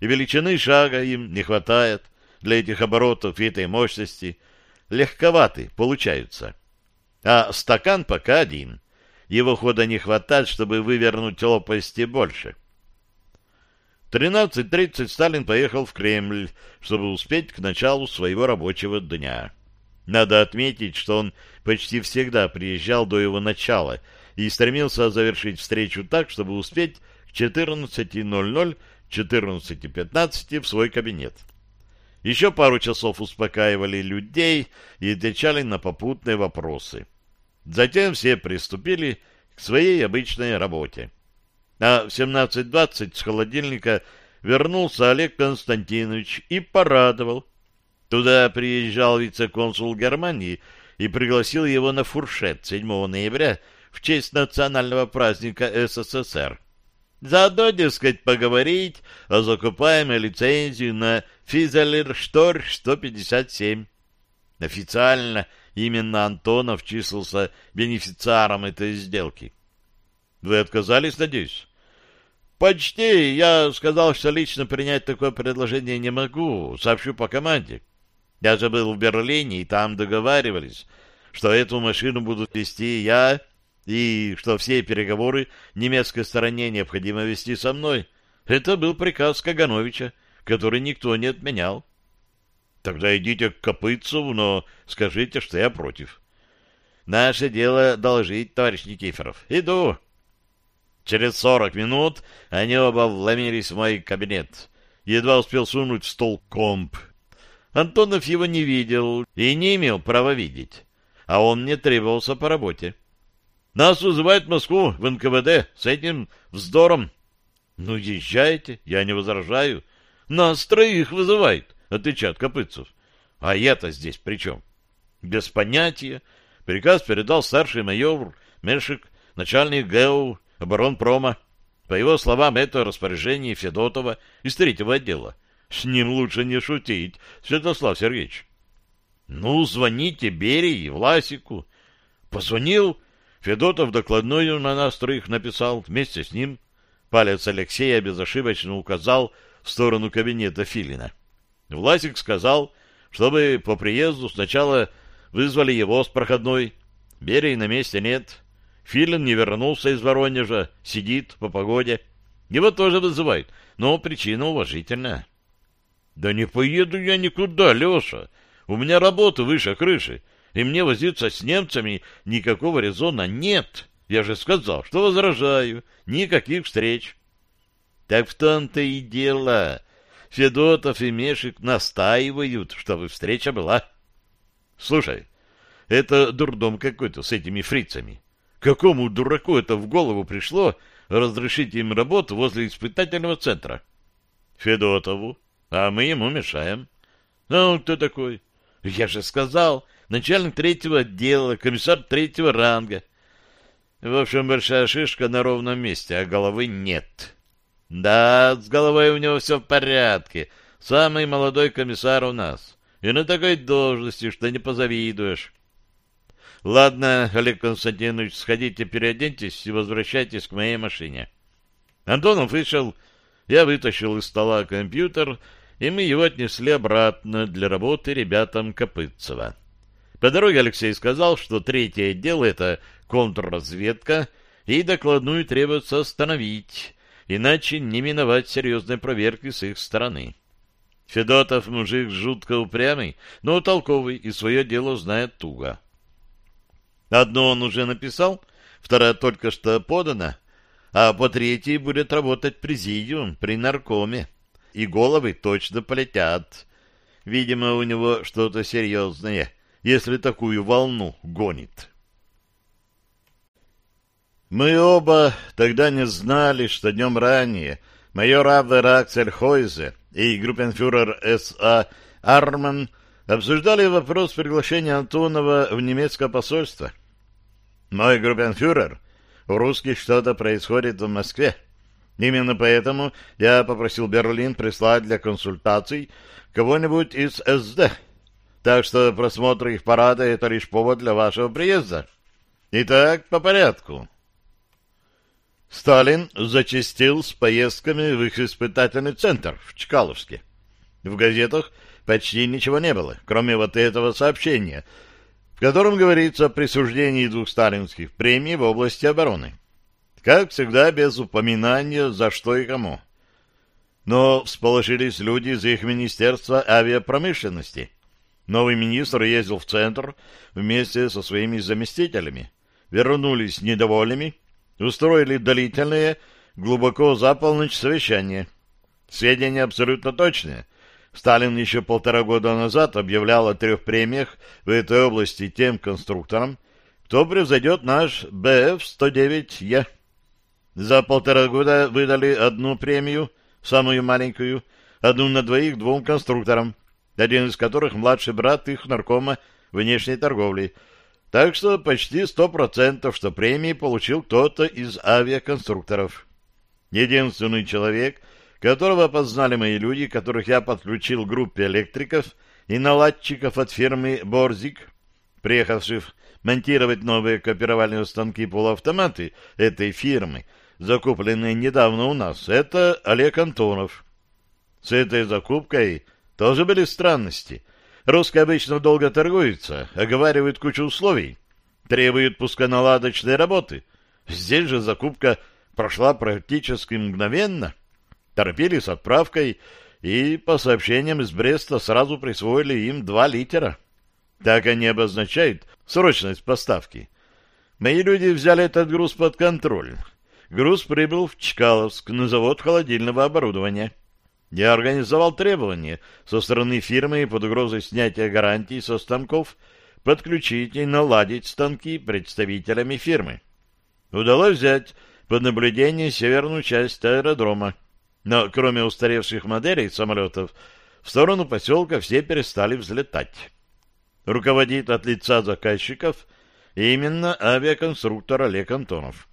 И величины шага им не хватает для этих оборотов и этой мощности. Легковаты получаются а стакан пока один. Его хода не хватает, чтобы вывернуть лопасти больше. 13.30 Сталин поехал в Кремль, чтобы успеть к началу своего рабочего дня. Надо отметить, что он почти всегда приезжал до его начала и стремился завершить встречу так, чтобы успеть к 14.00, 14.15 в свой кабинет. Еще пару часов успокаивали людей и отвечали на попутные вопросы. Затем все приступили к своей обычной работе. А в 17.20 с холодильника вернулся Олег Константинович и порадовал. Туда приезжал вице-консул Германии и пригласил его на фуршет 7 ноября в честь национального праздника СССР. Заодно, дескать, поговорить о закупаемой лицензии на Физелер-Штор 157. Официально именно Антонов числился бенефициаром этой сделки. Вы отказались, надеюсь? Почти. Я сказал, что лично принять такое предложение не могу. Сообщу по команде. Я же был в Берлине, и там договаривались, что эту машину будут вести я, и что все переговоры немецкой стороне необходимо вести со мной. Это был приказ Кагановича, который никто не отменял. Тогда идите к Копытцеву, но скажите, что я против. Наше дело доложить, товарищ Никифоров. Иду. Через сорок минут они оба вломились в мой кабинет. Едва успел сунуть в стол комп. Антонов его не видел и не имел права видеть, а он мне требовался по работе. Нас вызывают в Москву, в НКВД, с этим вздором. Ну, езжайте, я не возражаю. Нас троих вызывают, отвечает Копытцев. А я-то здесь при чем? Без понятия. Приказ передал старший майор Мешик, начальник ГЭУ оборонпрома. По его словам, это распоряжение Федотова из третьего отдела. С ним лучше не шутить, Святослав Сергеевич. Ну, звоните Берии Власику. Позвонил, Федотов докладную на нас троих написал вместе с ним. Палец Алексея безошибочно указал в сторону кабинета Филина. Власик сказал, чтобы по приезду сначала вызвали его с проходной. Берии на месте нет. Филин не вернулся из Воронежа, сидит по погоде. Его тоже вызывают, но причина уважительная. — Да не поеду я никуда, Леша. У меня работа выше крыши, и мне возиться с немцами никакого резона нет. Я же сказал, что возражаю. Никаких встреч. Так в том-то и дело. Федотов и Мешик настаивают, чтобы встреча была. Слушай, это дурдом какой-то с этими фрицами. Какому дураку это в голову пришло разрешить им работу возле испытательного центра? Федотову. А мы ему мешаем. Ну, кто такой? Я же сказал, начальник третьего отдела, комиссар третьего ранга. В общем, большая шишка на ровном месте, а головы нет. Да, с головой у него все в порядке. Самый молодой комиссар у нас. И на такой должности, что не позавидуешь. Ладно, Олег Константинович, сходите, переоденьтесь и возвращайтесь к моей машине. Антонов вышел, я вытащил из стола компьютер, и мы его отнесли обратно для работы ребятам Копытцева. По дороге Алексей сказал, что третье дело — это контрразведка, и докладную требуется остановить, иначе не миновать серьезной проверки с их стороны. Федотов мужик жутко упрямый, но толковый и свое дело знает туго. Одну он уже написал, вторая только что подана, а по третьей будет работать президиум при наркоме, и головы точно полетят. Видимо, у него что-то серьезное, если такую волну гонит. Мы оба тогда не знали, что днем ранее майор Абвер Аксель Хойзе и группенфюрер С.А. Арман обсуждали вопрос приглашения Антонова в немецкое посольство. Мой группенфюрер, у русских что-то происходит в Москве. Именно поэтому я попросил Берлин прислать для консультаций кого-нибудь из СД. Так что просмотр их парада — это лишь повод для вашего приезда. Итак, по порядку. Сталин зачастил с поездками в их испытательный центр в Чкаловске. В газетах почти ничего не было, кроме вот этого сообщения, в котором говорится о присуждении двух сталинских премий в области обороны. Как всегда, без упоминания, за что и кому. Но всполошились люди из их Министерства авиапромышленности. Новый министр ездил в центр вместе со своими заместителями. Вернулись недовольными, устроили длительное, глубоко за полночь совещание. Сведения абсолютно точные. Сталин еще полтора года назад объявлял о трех премиях в этой области тем конструкторам, кто превзойдет наш БФ-109Е. За полтора года выдали одну премию, самую маленькую, одну на двоих двум конструкторам, один из которых младший брат их наркома внешней торговли — так что почти сто процентов, что премии получил кто-то из авиаконструкторов. Единственный человек, которого познали мои люди, которых я подключил к группе электриков и наладчиков от фирмы «Борзик», приехавших монтировать новые копировальные станки полуавтоматы этой фирмы, закупленные недавно у нас, это Олег Антонов. С этой закупкой тоже были странности — Русские обычно долго торгуются, оговаривают кучу условий, требуют пусконаладочной работы. Здесь же закупка прошла практически мгновенно. Торопили с отправкой и, по сообщениям из Бреста, сразу присвоили им два литера. Так они обозначают срочность поставки. Мои люди взяли этот груз под контроль. Груз прибыл в Чкаловск на завод холодильного оборудования. Я организовал требования со стороны фирмы под угрозой снятия гарантий со станков подключить и наладить станки представителями фирмы. Удалось взять под наблюдение северную часть аэродрома, но кроме устаревших моделей самолетов, в сторону поселка все перестали взлетать. Руководит от лица заказчиков именно авиаконструктор Олег Антонов.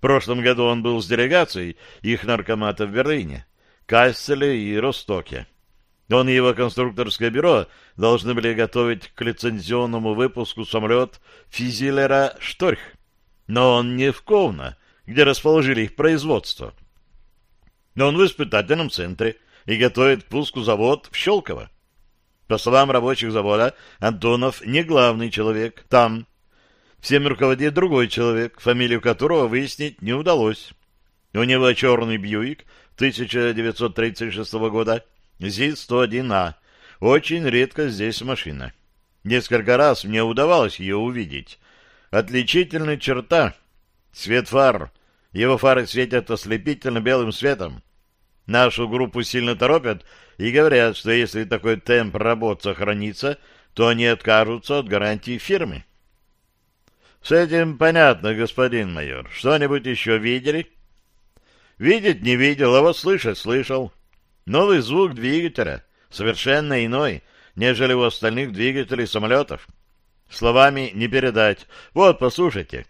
В прошлом году он был с делегацией их наркомата в Берлине. Касселе и Ростоке. Он и его конструкторское бюро должны были готовить к лицензионному выпуску самолет Физилера «Шторх». Но он не в Ковна, где расположили их производство. Но он в испытательном центре и готовит к пуску завод в Щелково. По словам рабочих завода, Антонов не главный человек там. Всем руководит другой человек, фамилию которого выяснить не удалось. У него черный Бьюик 1936 года, ЗИС-101А. Очень редко здесь машина. Несколько раз мне удавалось ее увидеть. Отличительная черта — свет фар. Его фары светят ослепительно белым светом. Нашу группу сильно торопят и говорят, что если такой темп работ сохранится, то они откажутся от гарантии фирмы. С этим понятно, господин майор. Что-нибудь еще видели? Видеть не видел, а вот слышать слышал. Новый звук двигателя совершенно иной, нежели у остальных двигателей самолетов. Словами не передать. Вот, послушайте.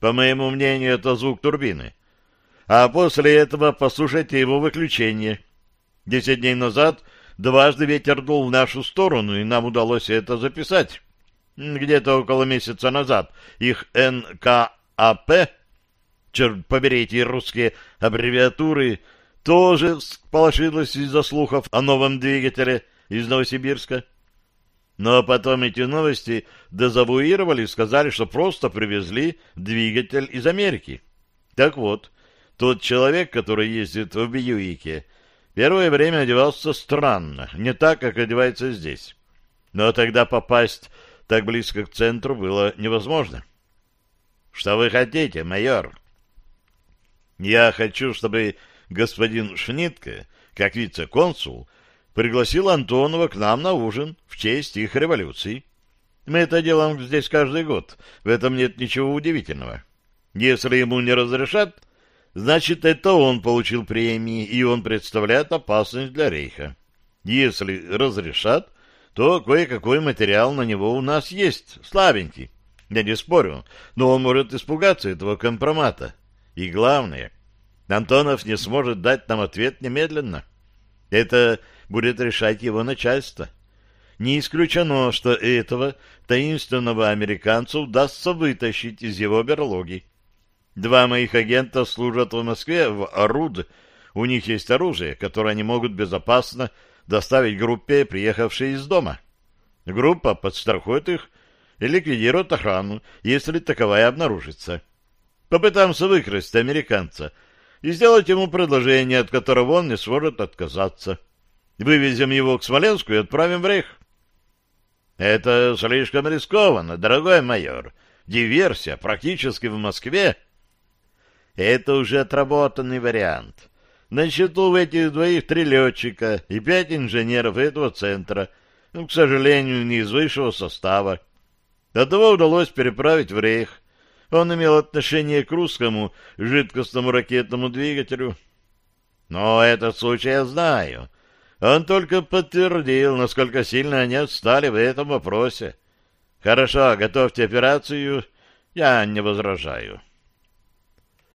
По моему мнению, это звук турбины. А после этого послушайте его выключение. Десять дней назад дважды ветер дул в нашу сторону, и нам удалось это записать. Где-то около месяца назад их НКАП, черт побери эти русские аббревиатуры, тоже сполошилась из-за слухов о новом двигателе из Новосибирска. Но потом эти новости дезавуировали и сказали, что просто привезли двигатель из Америки. Так вот, тот человек, который ездит в Бьюике, Первое время одевался странно, не так, как одевается здесь. Но тогда попасть так близко к центру было невозможно. Что вы хотите, майор? Я хочу, чтобы господин Шнитке, как вице-консул, пригласил Антонова к нам на ужин в честь их революции. Мы это делаем здесь каждый год, в этом нет ничего удивительного. Если ему не разрешат, Значит, это он получил премии, и он представляет опасность для Рейха. Если разрешат, то кое-какой материал на него у нас есть, слабенький. Я не спорю, но он может испугаться этого компромата. И главное, Антонов не сможет дать нам ответ немедленно. Это будет решать его начальство. Не исключено, что этого таинственного американца удастся вытащить из его берлоги. Два моих агента служат в Москве в ОРУД. У них есть оружие, которое они могут безопасно доставить группе, приехавшей из дома. Группа подстрахует их и ликвидирует охрану, если таковая обнаружится. Попытаемся выкрасть американца и сделать ему предложение, от которого он не сможет отказаться. Вывезем его к Смоленску и отправим в Рейх. Это слишком рискованно, дорогой майор. Диверсия практически в Москве это уже отработанный вариант. На счету в этих двоих три летчика и пять инженеров этого центра, ну, к сожалению, не из высшего состава. Одного удалось переправить в рейх. Он имел отношение к русскому жидкостному ракетному двигателю. Но этот случай я знаю. Он только подтвердил, насколько сильно они отстали в этом вопросе. Хорошо, готовьте операцию, я не возражаю.